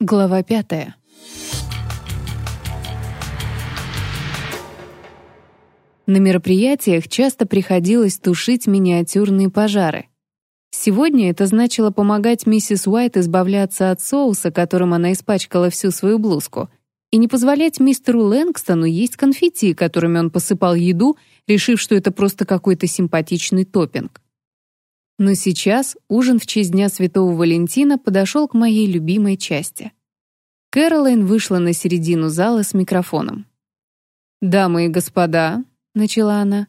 Глава пятая. На мероприятиях часто приходилось тушить миниатюрные пожары. Сегодня это значило помогать миссис Уайт избавляться от соуса, которым она испачкала всю свою блузку, и не позволять мистеру Лэнгстону есть конфетти, которыми он посыпал еду, решив, что это просто какой-то симпатичный топпинг. Но сейчас ужин в честь Дня Святого Валентина подошел к моей любимой части. Кэролайн вышла на середину зала с микрофоном. «Дамы и господа», — начала она,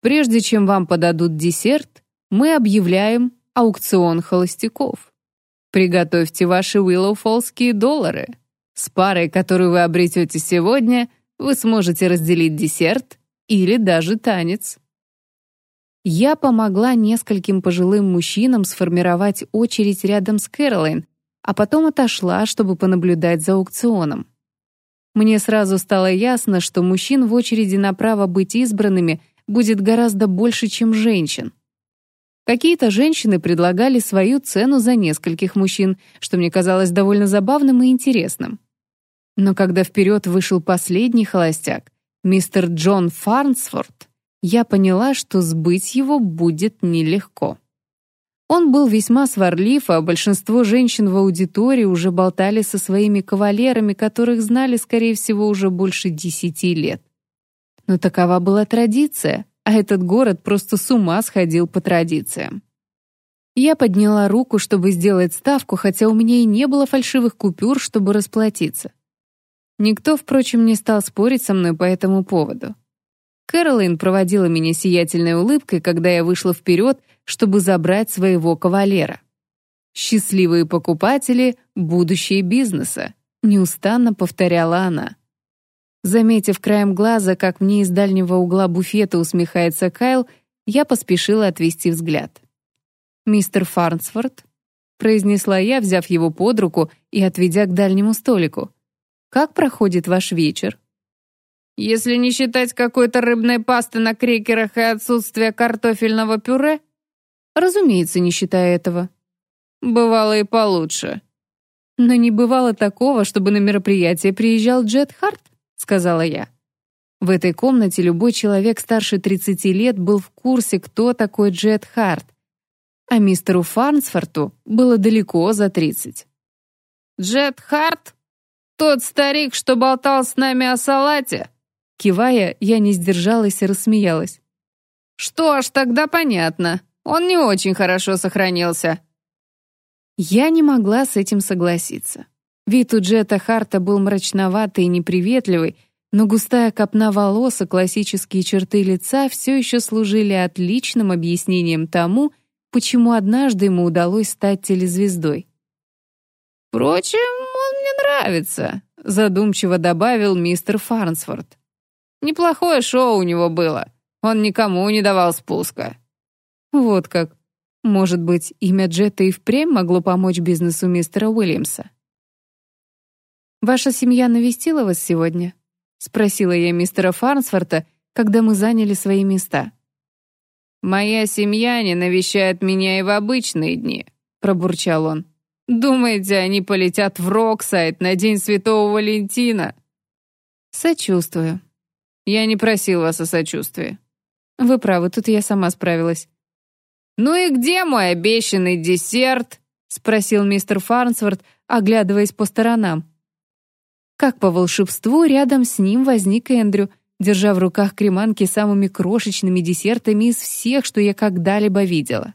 «прежде чем вам подадут десерт, мы объявляем аукцион холостяков. Приготовьте ваши Уиллоуфоллские доллары. С парой, которую вы обретете сегодня, вы сможете разделить десерт или даже танец». Я помогла нескольким пожилым мужчинам сформировать очередь рядом с Кэролайн, а потом отошла, чтобы понаблюдать за аукционом. Мне сразу стало ясно, что мужчин в очереди на право быть избранными будет гораздо больше, чем женщин. Какие-то женщины предлагали свою цену за нескольких мужчин, что мне казалось довольно забавным и интересным. Но когда вперед вышел последний холостяк, мистер Джон Фарнсфорд, я поняла, что сбыть его будет нелегко. Он был весьма сварлив, а большинство женщин в аудитории уже болтали со своими кавалерами, которых знали, скорее всего, уже больше десяти лет. Но такова была традиция, а этот город просто с ума сходил по традициям. Я подняла руку, чтобы сделать ставку, хотя у меня и не было фальшивых купюр, чтобы расплатиться. Никто, впрочем, не стал спорить со мной по этому поводу. Кэролайн проводила меня сиятельной улыбкой, когда я вышла вперед, чтобы забрать своего кавалера. «Счастливые покупатели — будущее бизнеса», — неустанно повторяла она. Заметив краем глаза, как мне из дальнего угла буфета усмехается Кайл, я поспешила отвести взгляд. «Мистер Фарнсфорд», — произнесла я, взяв его под руку и отведя к дальнему столику. «Как проходит ваш вечер?» Если не считать какой-то рыбной пасты на крекерах и отсутствие картофельного пюре? Разумеется, не считая этого. Бывало и получше. Но не бывало такого, чтобы на мероприятие приезжал Джет Харт, сказала я. В этой комнате любой человек старше 30 лет был в курсе, кто такой Джет Харт, а мистеру Фарнсфорту было далеко за 30. «Джет Харт? Тот старик, что болтал с нами о салате?» Кивая, я не сдержалась и рассмеялась. «Что ж, тогда понятно. Он не очень хорошо сохранился». Я не могла с этим согласиться. Вид у Джета Харта был мрачноватый и неприветливый, но густая копна волос и классические черты лица все еще служили отличным объяснением тому, почему однажды ему удалось стать телезвездой. «Впрочем, он мне нравится», — задумчиво добавил мистер Фарнсфорд. Неплохое шоу у него было. Он никому не давал спуска. Вот как. Может быть, имя Джета и впрямь могло помочь бизнесу мистера Уильямса? «Ваша семья навестила вас сегодня?» — спросила я мистера Фарнсфорта, когда мы заняли свои места. «Моя семья не навещает меня и в обычные дни», — пробурчал он. «Думаете, они полетят в Роксайд на День Святого Валентина?» «Сочувствую», я не просил вас о сочувствии. Вы правы, тут я сама справилась. «Ну и где мой обещанный десерт?» — спросил мистер Фарнсворт, оглядываясь по сторонам. Как по волшебству, рядом с ним возник Эндрю, держа в руках креманки самыми крошечными десертами из всех, что я когда-либо видела.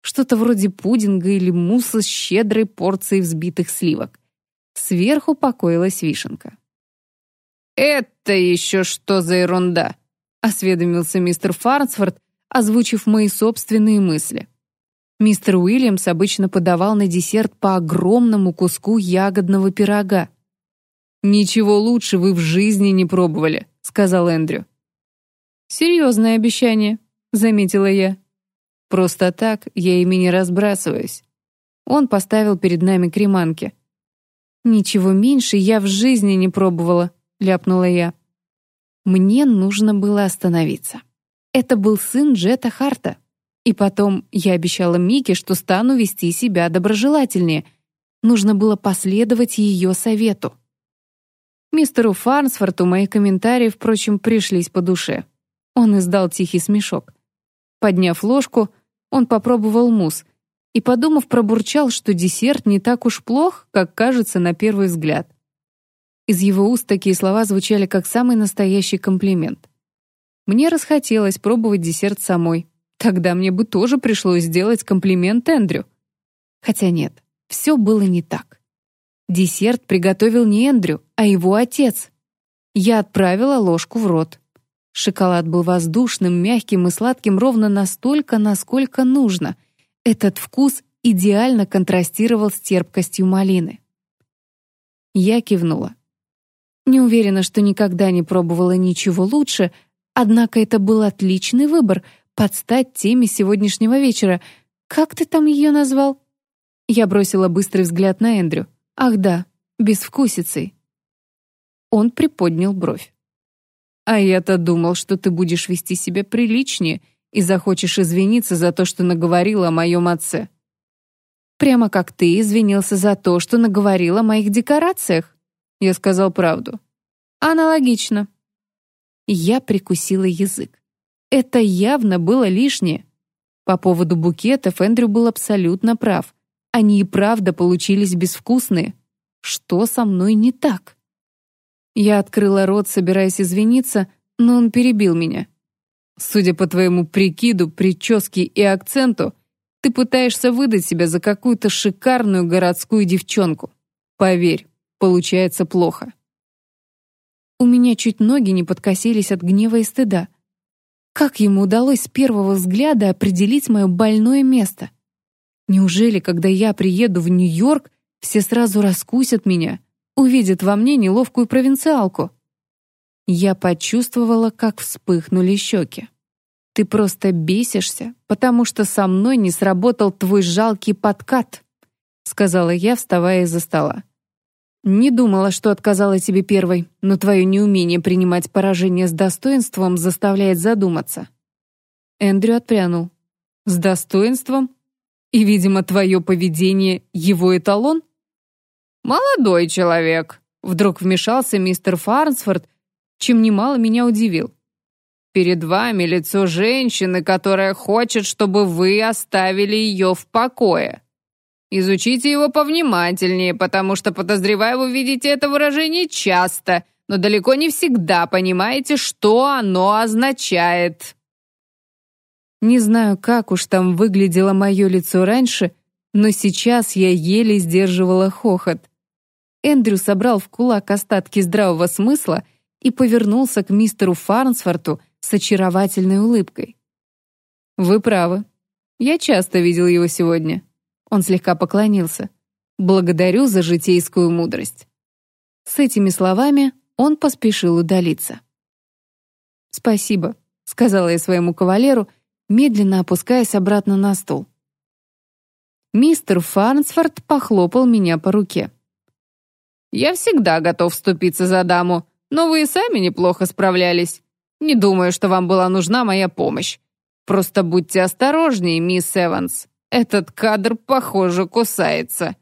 Что-то вроде пудинга или мусса с щедрой порцией взбитых сливок. Сверху покоилась вишенка. «Это еще что за ерунда?» — осведомился мистер Фарнсфорд, озвучив мои собственные мысли. Мистер Уильямс обычно подавал на десерт по огромному куску ягодного пирога. «Ничего лучше вы в жизни не пробовали», — сказал Эндрю. «Серьезное обещание», — заметила я. «Просто так я ими не разбрасываюсь». Он поставил перед нами креманки. «Ничего меньше я в жизни не пробовала», — ляпнула я. Мне нужно было остановиться. Это был сын Джета Харта. И потом я обещала Мике, что стану вести себя доброжелательнее. нужно было последовать ее совету. Мистеру Фарнсфорту мои комментарии, впрочем, пришлись по душе. Он издал тихий смешок. Подняв ложку, он попробовал мусс и, подумав, пробурчал, что десерт не так уж плох, как кажется на первый взгляд. Из его уст такие слова звучали как самый настоящий комплимент. Мне расхотелось пробовать десерт самой. Тогда мне бы тоже пришлось сделать комплимент Эндрю. Хотя нет, все было не так. Десерт приготовил не Эндрю, а его отец. Я отправила ложку в рот. Шоколад был воздушным, мягким и сладким ровно настолько, насколько нужно. Этот вкус идеально контрастировал с терпкостью малины. Я кивнула. Не уверена, что никогда не пробовала ничего лучше, однако это был отличный выбор под стать теме сегодняшнего вечера. Как ты там ее назвал? Я бросила быстрый взгляд на Эндрю. Ах да, безвкусицей. Он приподнял бровь. А я-то думал, что ты будешь вести себя приличнее и захочешь извиниться за то, что наговорила о моем отце. Прямо как ты извинился за то, что наговорила о моих декорациях. Я сказал правду. Аналогично. Я прикусила язык. Это явно было лишнее. По поводу букетов Эндрю был абсолютно прав. Они и правда получились безвкусные. Что со мной не так? Я открыла рот, собираясь извиниться, но он перебил меня. Судя по твоему прикиду, прическе и акценту, ты пытаешься выдать себя за какую-то шикарную городскую девчонку. Поверь, получается плохо. У меня чуть ноги не подкосились от гнева и стыда. Как ему удалось с первого взгляда определить мое больное место? Неужели, когда я приеду в Нью-Йорк, все сразу раскусят меня, увидят во мне неловкую провинциалку? Я почувствовала, как вспыхнули щеки. Ты просто бесишься, потому что со мной не сработал твой жалкий подкат, сказала я, вставая из-за стола. Не думала, что отказала тебе первой, но твое неумение принимать поражение с достоинством заставляет задуматься. Эндрю отпрянул. С достоинством? И, видимо, твое поведение — его эталон? «Молодой человек», — вдруг вмешался мистер Фарнсфорд, чем немало меня удивил. «Перед вами лицо женщины, которая хочет, чтобы вы оставили ее в покое. Изучите его повнимательнее, потому что, подозреваю, вы видите это выражение часто, но далеко не всегда понимаете, что оно означает. Не знаю, как уж там выглядело мое лицо раньше, но сейчас я еле сдерживала хохот. Эндрю собрал в кулак остатки здравого смысла и повернулся к мистеру Фарнсфорту с очаровательной улыбкой. «Вы правы. Я часто видел его сегодня. Он слегка поклонился. «Благодарю за житейскую мудрость». С этими словами он поспешил удалиться. «Спасибо», — сказала я своему кавалеру, медленно опускаясь обратно на стул. Мистер Фарнсфорд похлопал меня по руке. «Я всегда готов вступиться за даму, но вы и сами неплохо справлялись. Не думаю, что вам была нужна моя помощь. Просто будьте осторожнее, мисс Эванс. Этот кадр, похоже, кусается.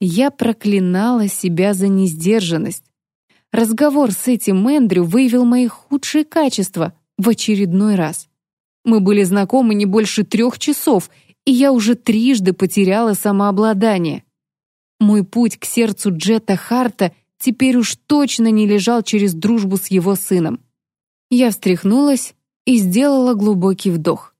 Я проклинала себя за несдержанность. Разговор с этим Эндрю выявил мои худшие качества в очередной раз. Мы были знакомы не больше трех часов, и я уже трижды потеряла самообладание. Мой путь к сердцу Джета Харта теперь уж точно не лежал через дружбу с его сыном. Я встряхнулась и сделала глубокий вдох.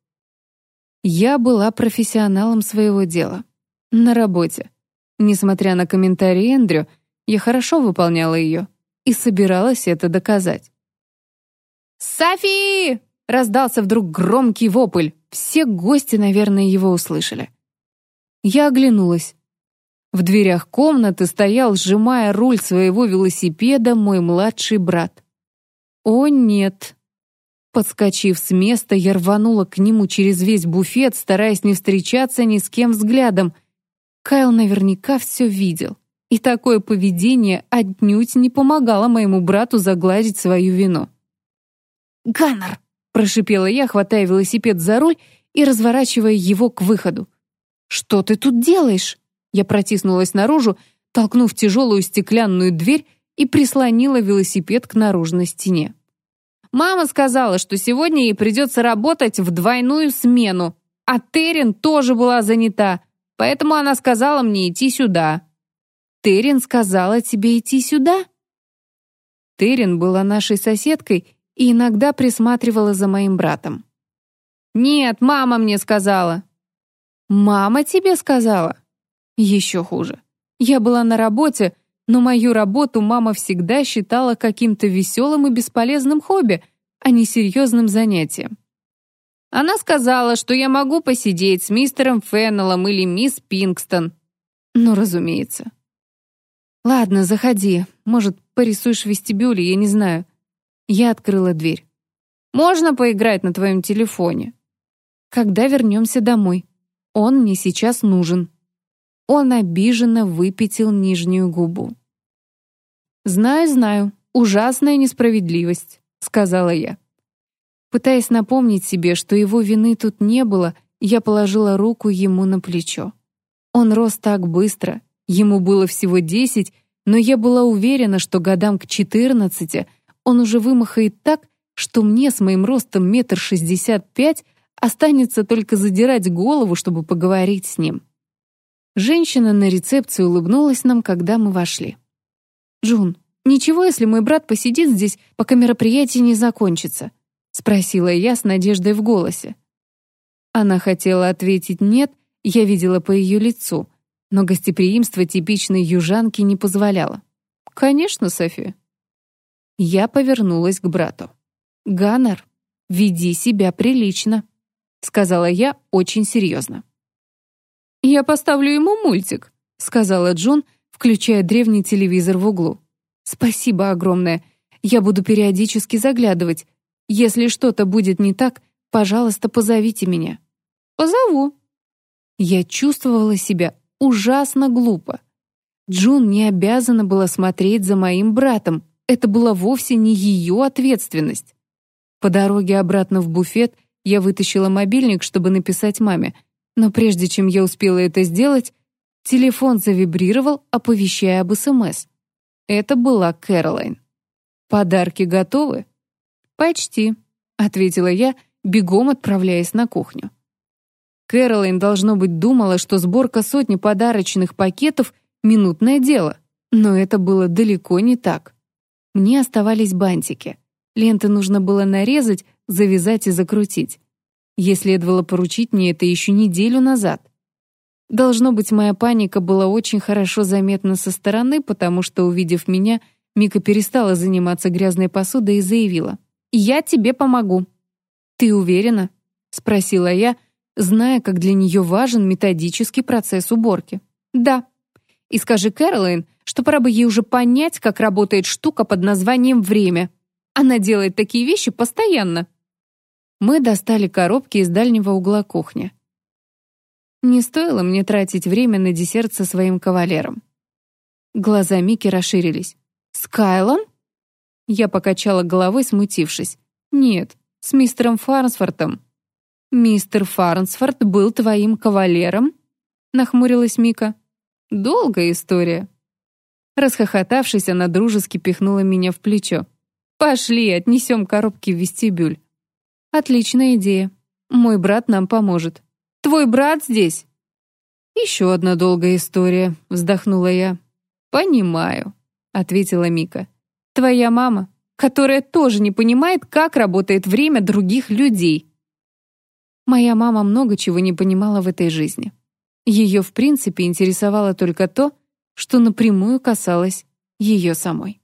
Я была профессионалом своего дела. На работе. Несмотря на комментарии Эндрю, я хорошо выполняла ее и собиралась это доказать. «Софи!» — раздался вдруг громкий вопль. Все гости, наверное, его услышали. Я оглянулась. В дверях комнаты стоял, сжимая руль своего велосипеда, мой младший брат. «О, нет!» Подскочив с места, я рванула к нему через весь буфет, стараясь не встречаться ни с кем взглядом. Кайл наверняка все видел. И такое поведение отнюдь не помогало моему брату загладить свою вину. «Ганнер!» — прошипела я, хватая велосипед за руль и разворачивая его к выходу. «Что ты тут делаешь?» Я протиснулась наружу, толкнув тяжелую стеклянную дверь и прислонила велосипед к наружной стене. Мама сказала, что сегодня ей придется работать в двойную смену, а Терен тоже была занята, поэтому она сказала мне идти сюда. Терен сказала тебе идти сюда? Терен была нашей соседкой и иногда присматривала за моим братом. «Нет, мама мне сказала». «Мама тебе сказала?» Еще хуже. Я была на работе, но мою работу мама всегда считала каким-то веселым и бесполезным хобби, а не серьезным занятием. Она сказала, что я могу посидеть с мистером Феннеллом или мисс Пинкстон. Ну, разумеется. Ладно, заходи. Может, порисуешь в вестибюле, я не знаю. Я открыла дверь. Можно поиграть на твоем телефоне? Когда вернемся домой? Он мне сейчас нужен. Он обиженно выпятил нижнюю губу. «Знаю, знаю, ужасная несправедливость», — сказала я. Пытаясь напомнить себе, что его вины тут не было, я положила руку ему на плечо. Он рос так быстро, ему было всего десять, но я была уверена, что годам к четырнадцати он уже вымахает так, что мне с моим ростом метр шестьдесят пять останется только задирать голову, чтобы поговорить с ним. Женщина на рецепции улыбнулась нам, когда мы вошли. «Джун, ничего, если мой брат посидит здесь, пока мероприятие не закончится?» — спросила я с надеждой в голосе. Она хотела ответить «нет», я видела по ее лицу, но гостеприимство типичной южанки не позволяло. «Конечно, София». Я повернулась к брату. «Ганнер, веди себя прилично», — сказала я очень серьезно. «Я поставлю ему мультик», — сказала Джон, включая древний телевизор в углу. «Спасибо огромное. Я буду периодически заглядывать. Если что-то будет не так, пожалуйста, позовите меня». «Позову». Я чувствовала себя ужасно глупо. Джун не обязана была смотреть за моим братом. Это была вовсе не ее ответственность. По дороге обратно в буфет я вытащила мобильник, чтобы написать маме — но прежде чем я успела это сделать, телефон завибрировал, оповещая об СМС. Это была Кэролайн. «Подарки готовы?» «Почти», — ответила я, бегом отправляясь на кухню. Кэролайн, должно быть, думала, что сборка сотни подарочных пакетов — минутное дело. Но это было далеко не так. Мне оставались бантики. Ленты нужно было нарезать, завязать и закрутить. Ей следовало поручить мне это еще неделю назад. Должно быть, моя паника была очень хорошо заметна со стороны, потому что, увидев меня, Мика перестала заниматься грязной посудой и заявила. «Я тебе помогу». «Ты уверена?» — спросила я, зная, как для нее важен методический процесс уборки. «Да. И скажи Кэролайн, что пора бы ей уже понять, как работает штука под названием «время». Она делает такие вещи постоянно». Мы достали коробки из дальнего угла кухни. Не стоило мне тратить время на десерт со своим кавалером. Глаза Мики расширились. «С Кайлом?» Я покачала головой, смутившись. «Нет, с мистером Фарнсфортом». «Мистер Фарнсфорд был твоим кавалером?» Нахмурилась Мика. «Долгая история». Расхохотавшись, она дружески пихнула меня в плечо. «Пошли, отнесем коробки в вестибюль». Отличная идея. Мой брат нам поможет. Твой брат здесь? Еще одна долгая история, вздохнула я. Понимаю, ответила Мика. Твоя мама, которая тоже не понимает, как работает время других людей. Моя мама много чего не понимала в этой жизни. Ее, в принципе, интересовало только то, что напрямую касалось ее самой.